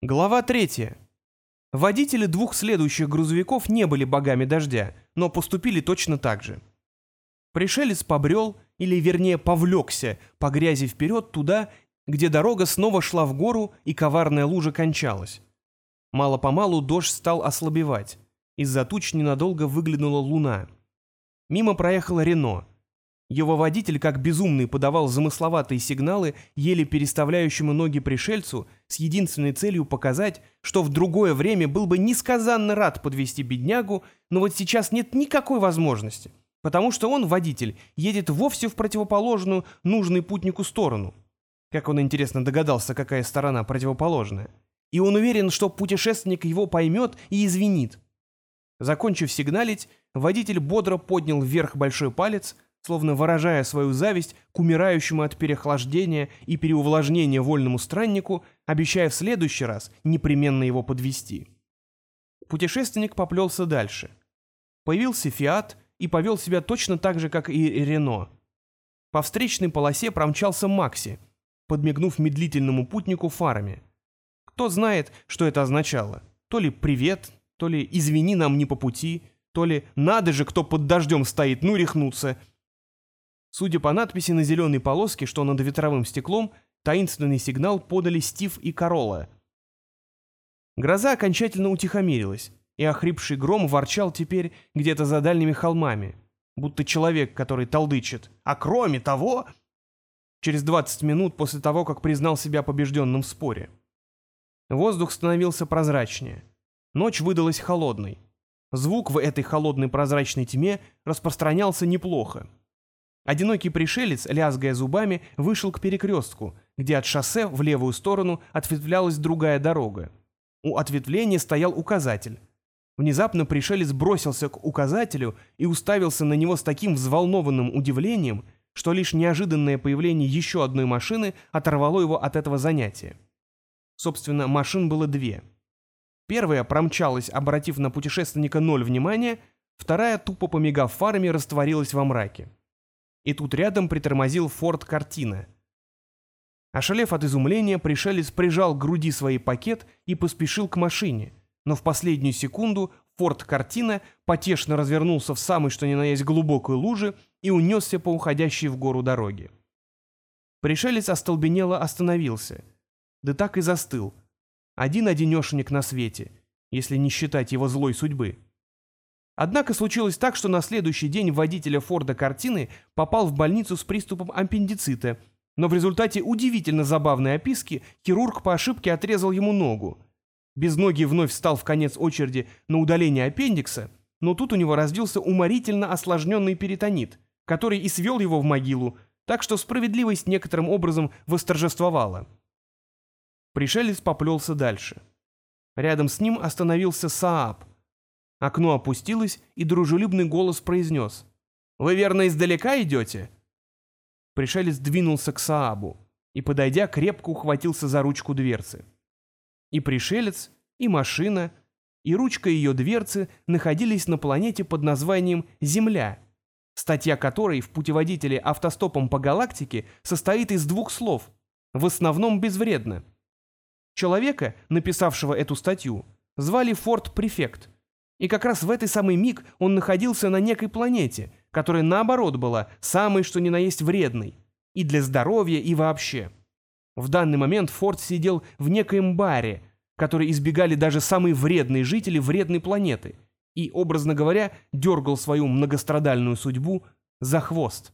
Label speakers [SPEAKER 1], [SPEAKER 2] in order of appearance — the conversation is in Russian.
[SPEAKER 1] Глава третья. Водители двух следующих грузовиков не были богами дождя, но поступили точно так же. Пришелец побрел, или вернее повлекся, по грязи вперед туда, где дорога снова шла в гору и коварная лужа кончалась. Мало-помалу дождь стал ослабевать. Из-за туч ненадолго выглянула луна. Мимо проехала Рено — его водитель, как безумный, подавал замысловатые сигналы, еле переставляющему ноги пришельцу, с единственной целью показать, что в другое время был бы несказанно рад подвести беднягу, но вот сейчас нет никакой возможности, потому что он, водитель, едет вовсе в противоположную, нужной путнику сторону. Как он, интересно, догадался, какая сторона противоположная. И он уверен, что путешественник его поймет и извинит. Закончив сигналить, водитель бодро поднял вверх большой палец – словно выражая свою зависть к умирающему от переохлаждения и переувлажнения вольному страннику, обещая в следующий раз непременно его подвести. Путешественник поплелся дальше. Появился «Фиат» и повел себя точно так же, как и «Рено». По встречной полосе промчался «Макси», подмигнув медлительному путнику фарами. Кто знает, что это означало? То ли «привет», то ли «извини, нам не по пути», то ли «надо же, кто под дождем стоит, ну рехнуться», Судя по надписи на зеленой полоске, что над ветровым стеклом, таинственный сигнал подали Стив и Корола. Гроза окончательно утихомирилась, и охрипший гром ворчал теперь где-то за дальними холмами, будто человек, который толдычит. А кроме того... Через 20 минут после того, как признал себя побежденным в споре. Воздух становился прозрачнее. Ночь выдалась холодной. Звук в этой холодной прозрачной тьме распространялся неплохо. Одинокий пришелец, лязгая зубами, вышел к перекрестку, где от шоссе в левую сторону ответвлялась другая дорога. У ответвления стоял указатель. Внезапно пришелец бросился к указателю и уставился на него с таким взволнованным удивлением, что лишь неожиданное появление еще одной машины оторвало его от этого занятия. Собственно, машин было две. Первая промчалась, обратив на путешественника ноль внимания, вторая, тупо помигав фарами, растворилась во мраке и тут рядом притормозил форт Картина. Ошалев от изумления, пришелец прижал к груди свой пакет и поспешил к машине, но в последнюю секунду форт Картина потешно развернулся в самой что ни на есть глубокой луже и унесся по уходящей в гору дороге. Пришелец остолбенело остановился. Да так и застыл. Один-одинешенек на свете, если не считать его злой судьбы. Однако случилось так, что на следующий день водителя Форда картины попал в больницу с приступом аппендицита, но в результате удивительно забавной описки хирург по ошибке отрезал ему ногу. Без ноги вновь встал в конец очереди на удаление аппендикса, но тут у него развился уморительно осложненный перитонит, который и свел его в могилу, так что справедливость некоторым образом восторжествовала. Пришелец поплелся дальше. Рядом с ним остановился Сааб, Окно опустилось, и дружелюбный голос произнес. «Вы, верно, издалека идете?» Пришелец двинулся к Саабу и, подойдя, крепко ухватился за ручку дверцы. И пришелец, и машина, и ручка ее дверцы находились на планете под названием Земля, статья которой в путеводителе автостопом по галактике состоит из двух слов, в основном безвредно. Человека, написавшего эту статью, звали Форд Префект – и как раз в этой самый миг он находился на некой планете, которая наоборот была самой что ни на есть вредной. И для здоровья, и вообще. В данный момент Форд сидел в некоем баре, который избегали даже самые вредные жители вредной планеты, и, образно говоря, дергал свою многострадальную судьбу за хвост.